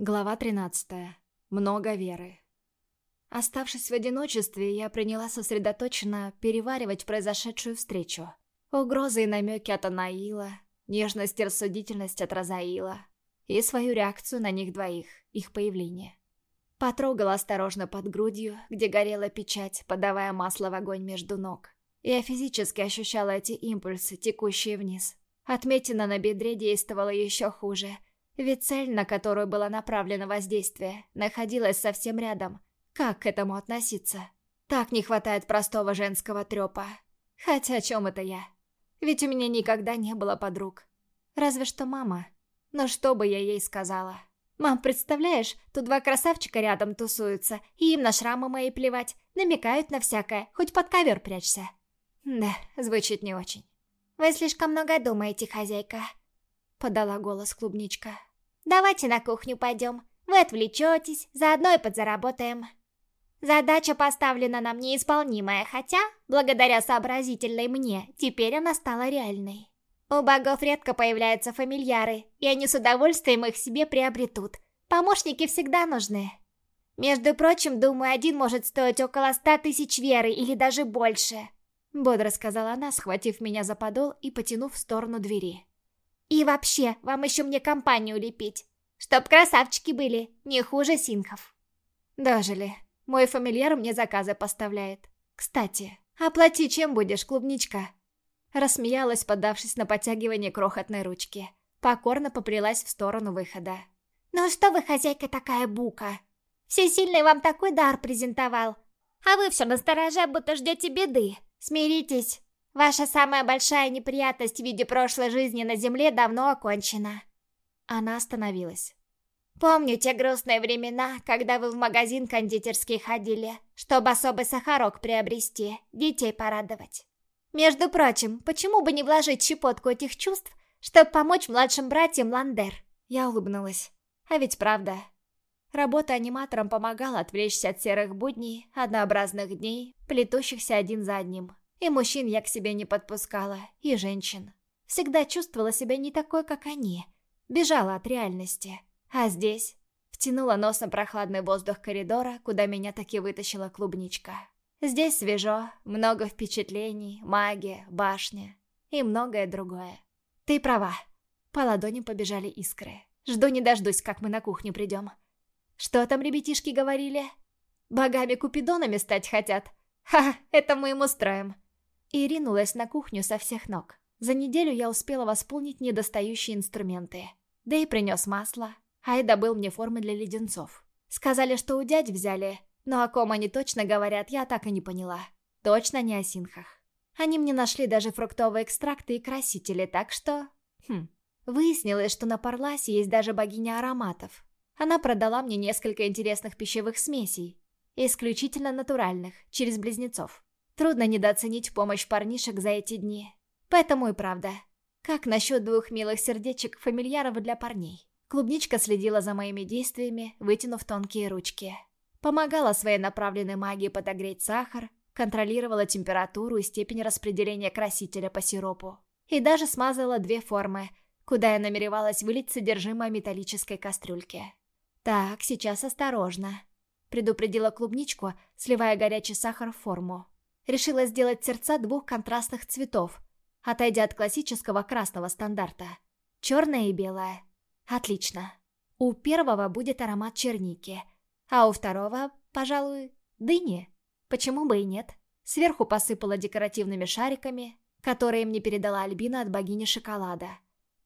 Глава 13. Много веры. Оставшись в одиночестве, я приняла сосредоточенно переваривать произошедшую встречу. Угрозы и намеки от Анаила, нежность и рассудительность от Розаила, и свою реакцию на них двоих, их появление. Потрогала осторожно под грудью, где горела печать, подавая масло в огонь между ног. Я физически ощущала эти импульсы, текущие вниз. Отметина на бедре действовала еще хуже — ведь цель, на которую было направлено воздействие, находилась совсем рядом. Как к этому относиться? Так не хватает простого женского трёпа. Хотя о чем это я? Ведь у меня никогда не было подруг. Разве что мама. Но что бы я ей сказала? «Мам, представляешь, тут два красавчика рядом тусуются, и им на шрамы мои плевать, намекают на всякое, хоть под ковер прячься». Да, звучит не очень. «Вы слишком много думаете, хозяйка», — подала голос клубничка. Давайте на кухню пойдем. Вы отвлечетесь, заодно и подзаработаем. Задача поставлена нам неисполнимая, хотя, благодаря сообразительной мне, теперь она стала реальной. У богов редко появляются фамильяры, и они с удовольствием их себе приобретут. Помощники всегда нужны. Между прочим, думаю, один может стоить около ста тысяч веры или даже больше. Бодро сказала она, схватив меня за подол и потянув в сторону двери. И вообще, вам еще мне компанию лепить. Чтоб красавчики были, не хуже синхов. Дожили. Мой фамильяр мне заказы поставляет. Кстати, оплати чем будешь, клубничка? Рассмеялась, подавшись на подтягивание крохотной ручки. Покорно поплелась в сторону выхода. «Ну что вы, хозяйка такая бука? Всесильный вам такой дар презентовал. А вы все настороже, будто ждете беды. Смиритесь, Ваша самая большая неприятность в виде прошлой жизни на Земле давно окончена. Она остановилась. Помню те грустные времена, когда вы в магазин кондитерский ходили, чтобы особый сахарок приобрести, детей порадовать. Между прочим, почему бы не вложить щепотку этих чувств, чтобы помочь младшим братьям Ландер? Я улыбнулась. А ведь правда. Работа аниматором помогала отвлечься от серых будней, однообразных дней, плетущихся один за одним. И мужчин я к себе не подпускала, и женщин. Всегда чувствовала себя не такой, как они. Бежала от реальности. А здесь... Втянула носом прохладный воздух коридора, куда меня таки вытащила клубничка. Здесь свежо, много впечатлений, магия, башня и многое другое. Ты права. По ладони побежали искры. Жду не дождусь, как мы на кухню придем. Что там ребятишки говорили? Богами-купидонами стать хотят? Ха, это мы им устроим и ринулась на кухню со всех ног. За неделю я успела восполнить недостающие инструменты. Да и принес масло, а и добыл мне формы для леденцов. Сказали, что у дядь взяли, но о ком они точно говорят, я так и не поняла. Точно не о синхах. Они мне нашли даже фруктовые экстракты и красители, так что... Хм. Выяснилось, что на Парласе есть даже богиня ароматов. Она продала мне несколько интересных пищевых смесей. Исключительно натуральных, через близнецов. Трудно недооценить помощь парнишек за эти дни. Поэтому и правда. Как насчет двух милых сердечек фамильяров для парней? Клубничка следила за моими действиями, вытянув тонкие ручки. Помогала своей направленной магии подогреть сахар, контролировала температуру и степень распределения красителя по сиропу. И даже смазала две формы, куда я намеревалась вылить содержимое металлической кастрюльки. «Так, сейчас осторожно», — предупредила клубничку, сливая горячий сахар в форму решила сделать сердца двух контрастных цветов, отойдя от классического красного стандарта. Черное и белое. Отлично. У первого будет аромат черники, а у второго, пожалуй, дыни. Почему бы и нет? Сверху посыпала декоративными шариками, которые мне передала Альбина от богини шоколада.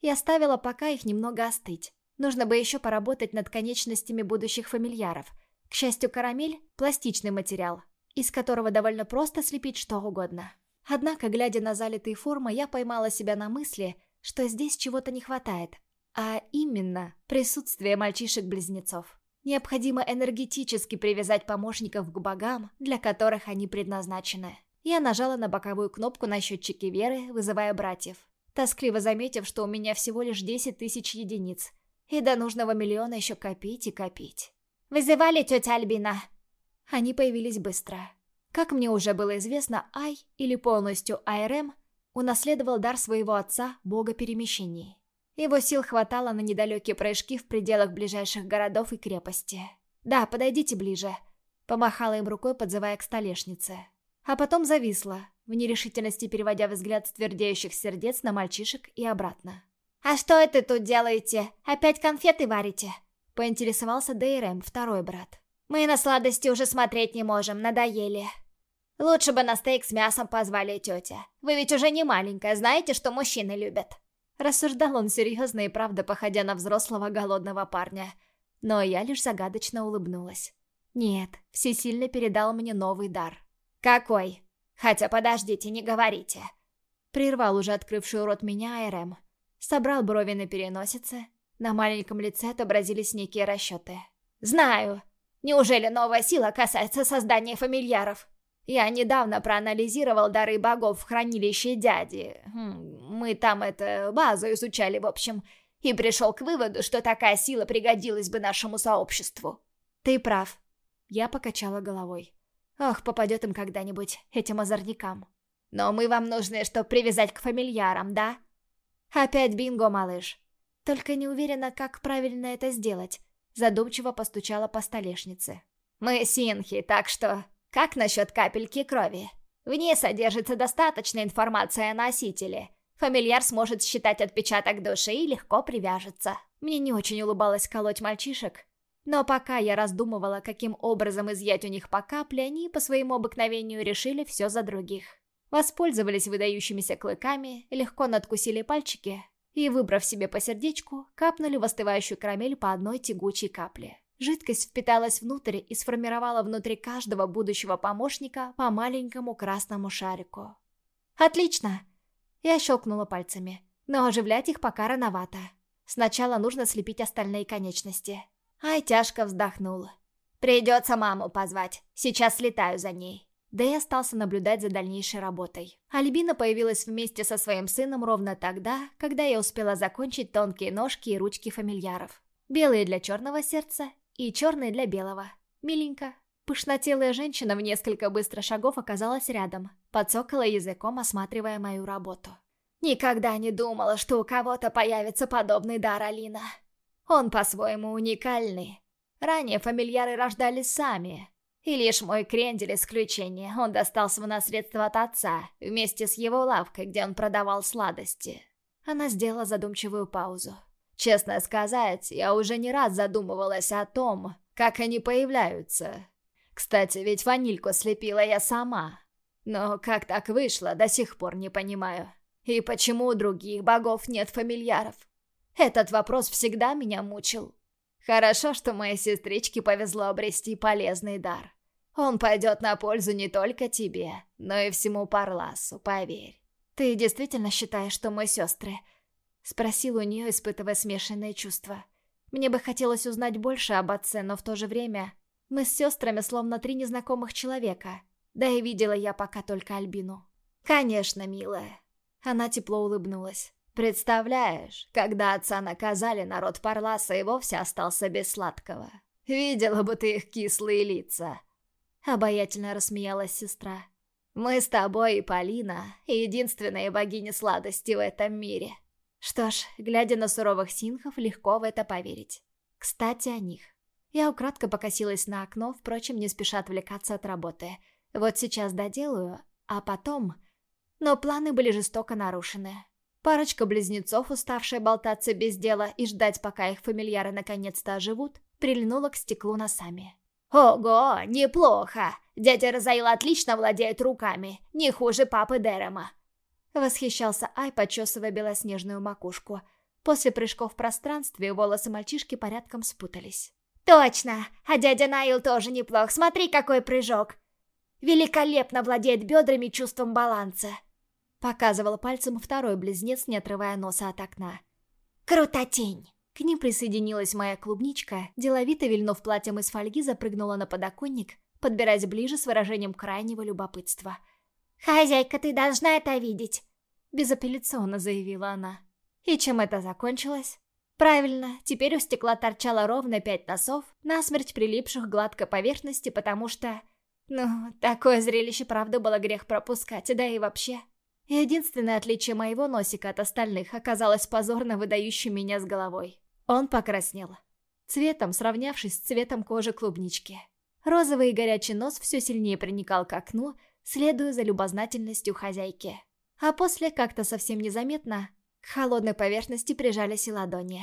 И оставила пока их немного остыть. Нужно бы еще поработать над конечностями будущих фамильяров. К счастью, карамель – пластичный материал, из которого довольно просто слепить что угодно. Однако, глядя на залитые формы, я поймала себя на мысли, что здесь чего-то не хватает, а именно присутствие мальчишек-близнецов. Необходимо энергетически привязать помощников к богам, для которых они предназначены. Я нажала на боковую кнопку на счетчике веры, вызывая братьев, тоскливо заметив, что у меня всего лишь 10 тысяч единиц, и до нужного миллиона еще копить и копить. «Вызывали тетя Альбина?» Они появились быстро. Как мне уже было известно, Ай, или полностью АРМ, унаследовал дар своего отца, бога перемещений. Его сил хватало на недалекие прыжки в пределах ближайших городов и крепости. «Да, подойдите ближе», — помахала им рукой, подзывая к столешнице. А потом зависла, в нерешительности переводя взгляд с твердеющих сердец на мальчишек и обратно. «А что это тут делаете? Опять конфеты варите?» — поинтересовался Дейрем, второй брат. «Мы на сладости уже смотреть не можем, надоели». «Лучше бы на стейк с мясом позвали тетя. Вы ведь уже не маленькая, знаете, что мужчины любят». Рассуждал он серьезно и правда, походя на взрослого голодного парня. Но я лишь загадочно улыбнулась. Нет, всесильно передал мне новый дар. «Какой? Хотя подождите, не говорите». Прервал уже открывший рот меня Айрем. Собрал брови на переносице. На маленьком лице отобразились некие расчеты. «Знаю. Неужели новая сила касается создания фамильяров?» Я недавно проанализировал дары богов в хранилище дяди. Хм, мы там это базу изучали, в общем, и пришел к выводу, что такая сила пригодилась бы нашему сообществу. Ты прав. Я покачала головой. Ох, попадет им когда-нибудь, этим озорникам. Но мы вам нужны, чтобы привязать к фамильярам, да? Опять бинго, малыш. Только не уверена, как правильно это сделать. Задумчиво постучала по столешнице. Мы синхи, так что как насчет капельки крови? В ней содержится достаточно информации о носителе. Фамильяр сможет считать отпечаток души и легко привяжется. Мне не очень улыбалось колоть мальчишек, но пока я раздумывала, каким образом изъять у них по капле, они по своему обыкновению решили все за других. Воспользовались выдающимися клыками, легко надкусили пальчики и, выбрав себе по сердечку, капнули в остывающую карамель по одной тягучей капле. Жидкость впиталась внутрь и сформировала внутри каждого будущего помощника по маленькому красному шарику. «Отлично!» Я щелкнула пальцами. Но оживлять их пока рановато. Сначала нужно слепить остальные конечности. Ай, тяжко вздохнула. «Придется маму позвать. Сейчас слетаю за ней». Да и остался наблюдать за дальнейшей работой. Альбина появилась вместе со своим сыном ровно тогда, когда я успела закончить тонкие ножки и ручки фамильяров. Белые для черного сердца и черный для белого. Миленько. Пышнотелая женщина в несколько быстро шагов оказалась рядом, подсокала языком, осматривая мою работу. «Никогда не думала, что у кого-то появится подобный дар, Алина. Он по-своему уникальный. Ранее фамильяры рождались сами, и лишь мой крендель исключение, он достался в наследство от отца, вместе с его лавкой, где он продавал сладости». Она сделала задумчивую паузу. Честно сказать, я уже не раз задумывалась о том, как они появляются. Кстати, ведь ванильку слепила я сама. Но как так вышло, до сих пор не понимаю. И почему у других богов нет фамильяров? Этот вопрос всегда меня мучил. Хорошо, что моей сестричке повезло обрести полезный дар. Он пойдет на пользу не только тебе, но и всему Парласу, поверь. Ты действительно считаешь, что мы сестры? Спросил у нее, испытывая смешанные чувства. Мне бы хотелось узнать больше об отце, но в то же время мы с сестрами словно три незнакомых человека. Да и видела я пока только Альбину. «Конечно, милая». Она тепло улыбнулась. «Представляешь, когда отца наказали, народ Парласа и вовсе остался без сладкого. Видела бы ты их кислые лица». Обаятельно рассмеялась сестра. «Мы с тобой и Полина — единственные богини сладости в этом мире». Что ж, глядя на суровых синхов, легко в это поверить. Кстати, о них. Я украдко покосилась на окно, впрочем, не спеша отвлекаться от работы. Вот сейчас доделаю, а потом... Но планы были жестоко нарушены. Парочка близнецов, уставшая болтаться без дела и ждать, пока их фамильяры наконец-то оживут, прильнула к стеклу носами. «Ого, неплохо! Дядя Розаил отлично владеет руками, не хуже папы Дерема. Восхищался Ай, почесывая белоснежную макушку. После прыжков в пространстве волосы мальчишки порядком спутались. «Точно! А дядя Наил тоже неплох. Смотри, какой прыжок! Великолепно владеет бедрами чувством баланса!» Показывал пальцем второй близнец, не отрывая носа от окна. «Крутотень!» К ним присоединилась моя клубничка, деловито вильнув платьем из фольги, запрыгнула на подоконник, подбираясь ближе с выражением крайнего любопытства. «Хозяйка, ты должна это видеть!» Безапелляционно заявила она. И чем это закончилось? Правильно, теперь у стекла торчало ровно пять носов, насмерть прилипших к гладкой поверхности, потому что... Ну, такое зрелище правда было грех пропускать, да и вообще. Единственное отличие моего носика от остальных оказалось позорно выдающим меня с головой. Он покраснел. Цветом, сравнявшись с цветом кожи клубнички. Розовый и горячий нос все сильнее проникал к окну, следуя за любознательностью хозяйки. А после, как-то совсем незаметно, к холодной поверхности прижались и ладони.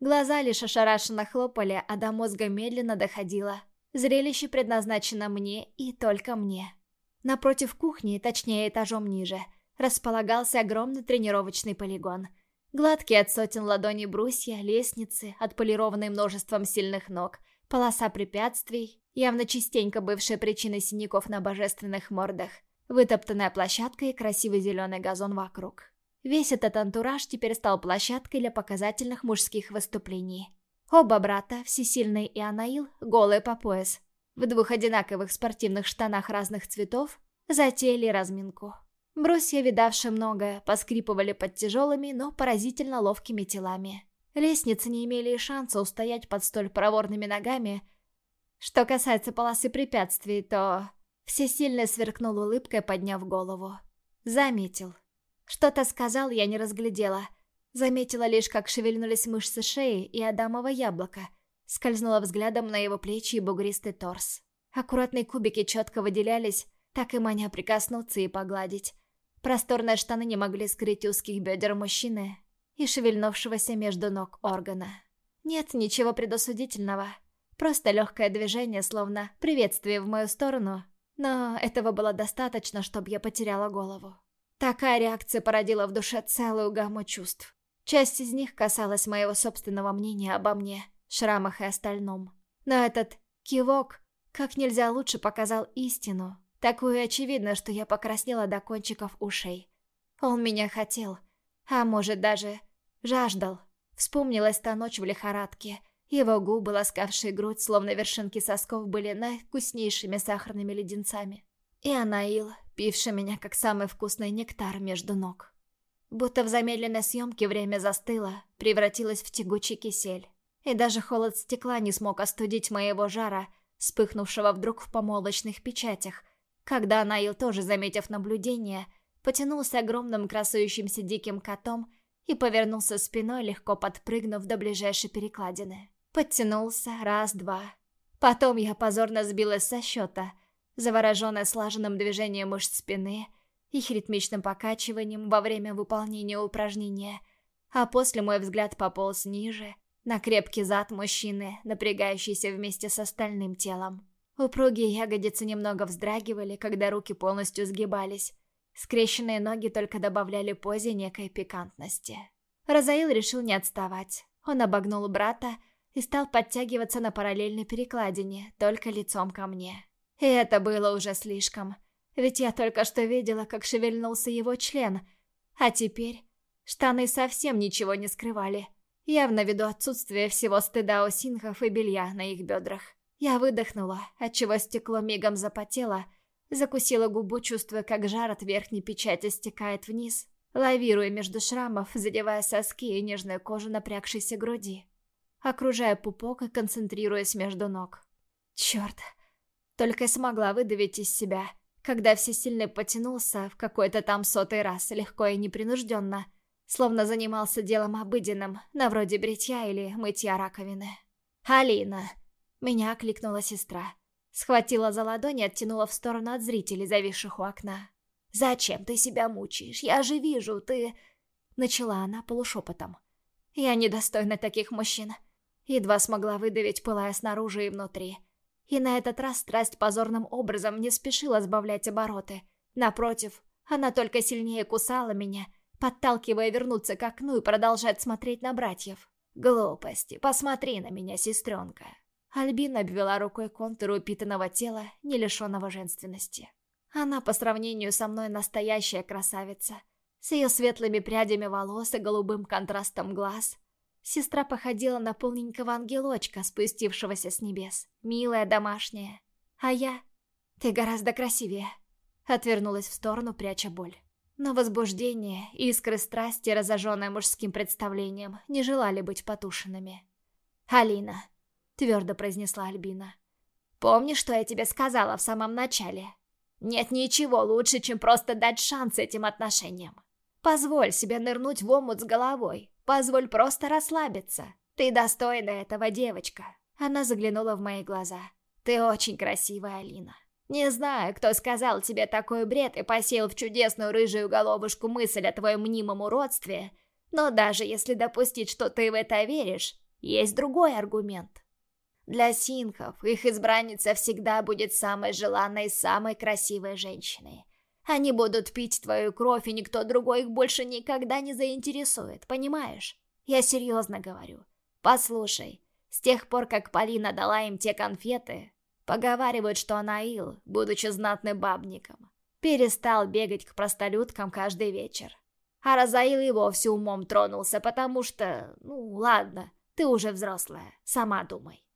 Глаза лишь ошарашенно хлопали, а до мозга медленно доходило. Зрелище предназначено мне и только мне. Напротив кухни, точнее этажом ниже, располагался огромный тренировочный полигон. Гладкие от сотен ладоней брусья, лестницы, отполированные множеством сильных ног, полоса препятствий, явно частенько бывшая причиной синяков на божественных мордах, вытоптанная площадка и красивый зеленый газон вокруг. Весь этот антураж теперь стал площадкой для показательных мужских выступлений. Оба брата, Всесильный и Анаил, голые по пояс, в двух одинаковых спортивных штанах разных цветов, затеяли разминку. Брусья, видавшие многое, поскрипывали под тяжелыми, но поразительно ловкими телами. Лестницы не имели и шанса устоять под столь проворными ногами. Что касается полосы препятствий, то... Всесильный сверкнул улыбкой, подняв голову. Заметил. Что-то сказал, я не разглядела. Заметила лишь, как шевельнулись мышцы шеи и Адамово яблоко. Скользнула взглядом на его плечи и бугристый торс. Аккуратные кубики четко выделялись, так и маня прикоснуться и погладить. Просторные штаны не могли скрыть узких бедер мужчины и шевельнувшегося между ног органа. Нет ничего предосудительного. Просто легкое движение, словно приветствие в мою сторону, но этого было достаточно, чтобы я потеряла голову. Такая реакция породила в душе целую гамму чувств. Часть из них касалась моего собственного мнения обо мне, шрамах и остальном. Но этот кивок как нельзя лучше показал истину, такую очевидно, что я покраснела до кончиков ушей. Он меня хотел, а может даже жаждал. Вспомнилась та ночь в лихорадке, его губы, ласкавшие грудь, словно вершинки сосков, были наивкуснейшими сахарными леденцами. И Анаил, пивший меня как самый вкусный нектар между ног. Будто в замедленной съемке время застыло, превратилось в тягучий кисель. И даже холод стекла не смог остудить моего жара, вспыхнувшего вдруг в помолвочных печатях, когда Анаил, тоже заметив наблюдение, потянулся огромным красующимся диким котом и повернулся спиной, легко подпрыгнув до ближайшей перекладины. Подтянулся раз-два. Потом я позорно сбилась со счета, завороженная слаженным движением мышц спины, их ритмичным покачиванием во время выполнения упражнения, а после мой взгляд пополз ниже, на крепкий зад мужчины, напрягающийся вместе с остальным телом. Упругие ягодицы немного вздрагивали, когда руки полностью сгибались. Скрещенные ноги только добавляли позе некой пикантности. Розаил решил не отставать. Он обогнул брата и стал подтягиваться на параллельной перекладине, только лицом ко мне. И это было уже слишком, ведь я только что видела, как шевельнулся его член, а теперь штаны совсем ничего не скрывали, явно ввиду отсутствия всего стыда у синхов и белья на их бедрах. Я выдохнула, отчего стекло мигом запотело, закусила губу, чувствуя, как жар от верхней печати стекает вниз, лавируя между шрамов, задевая соски и нежную кожу напрягшейся груди окружая пупок и концентрируясь между ног. Черт! Только и смогла выдавить из себя, когда всесильный потянулся в какой-то там сотый раз, легко и непринужденно, словно занимался делом обыденным, на вроде бритья или мытья раковины. «Алина!» — меня окликнула сестра. Схватила за ладони и оттянула в сторону от зрителей, зависших у окна. «Зачем ты себя мучаешь? Я же вижу, ты...» Начала она полушепотом. «Я недостойна таких мужчин. Едва смогла выдавить, пылая снаружи и внутри. И на этот раз страсть позорным образом не спешила сбавлять обороты. Напротив, она только сильнее кусала меня, подталкивая вернуться к окну и продолжать смотреть на братьев. «Глупости, посмотри на меня, сестренка!» Альбина обвела рукой контур упитанного тела, не лишенного женственности. Она по сравнению со мной настоящая красавица. С ее светлыми прядями волос и голубым контрастом глаз, Сестра походила на полненького ангелочка, спустившегося с небес. Милая, домашняя. А я... Ты гораздо красивее. Отвернулась в сторону, пряча боль. Но возбуждение, искры страсти, разожженные мужским представлением, не желали быть потушенными. «Алина», — твердо произнесла Альбина, — «помни, что я тебе сказала в самом начале?» Нет ничего лучше, чем просто дать шанс этим отношениям. Позволь себе нырнуть в омут с головой. Позволь просто расслабиться. Ты достойна этого, девочка. Она заглянула в мои глаза. Ты очень красивая, Алина. Не знаю, кто сказал тебе такой бред и посеял в чудесную рыжую головушку мысль о твоем мнимом уродстве, но даже если допустить, что ты в это веришь, есть другой аргумент. Для синхов их избранница всегда будет самой желанной и самой красивой женщиной. Они будут пить твою кровь, и никто другой их больше никогда не заинтересует, понимаешь? Я серьезно говорю. Послушай, с тех пор, как Полина дала им те конфеты, поговаривают, что Анаил, будучи знатным бабником, перестал бегать к простолюдкам каждый вечер. А Розаил и вовсе умом тронулся, потому что... Ну, ладно, ты уже взрослая, сама думай.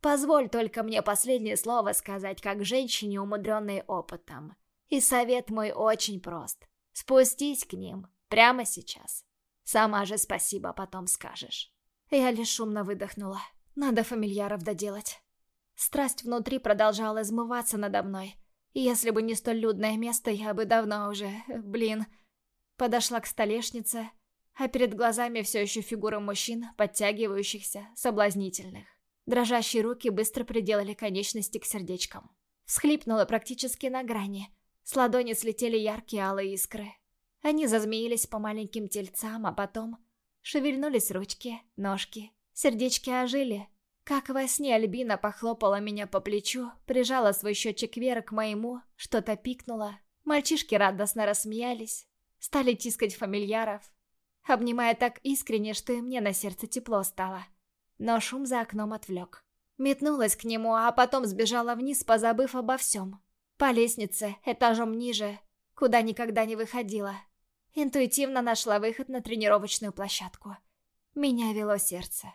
Позволь только мне последнее слово сказать, как женщине, умудренной опытом. И совет мой очень прост. Спустись к ним, прямо сейчас. Сама же спасибо потом скажешь. Я лишь шумно выдохнула. Надо фамильяров доделать. Страсть внутри продолжала измываться надо мной. Если бы не столь людное место, я бы давно уже... Блин... Подошла к столешнице, а перед глазами все еще фигуры мужчин, подтягивающихся, соблазнительных. Дрожащие руки быстро приделали конечности к сердечкам. Всхлипнула практически на грани. С ладони слетели яркие алые искры. Они зазмеились по маленьким тельцам, а потом... Шевельнулись ручки, ножки. Сердечки ожили. Как во сне Альбина похлопала меня по плечу, прижала свой счетчик вверх к моему, что-то пикнуло. Мальчишки радостно рассмеялись, стали тискать фамильяров, обнимая так искренне, что и мне на сердце тепло стало. Но шум за окном отвлек. Метнулась к нему, а потом сбежала вниз, позабыв обо всем. По лестнице, этажом ниже, куда никогда не выходила. Интуитивно нашла выход на тренировочную площадку. Меня вело сердце.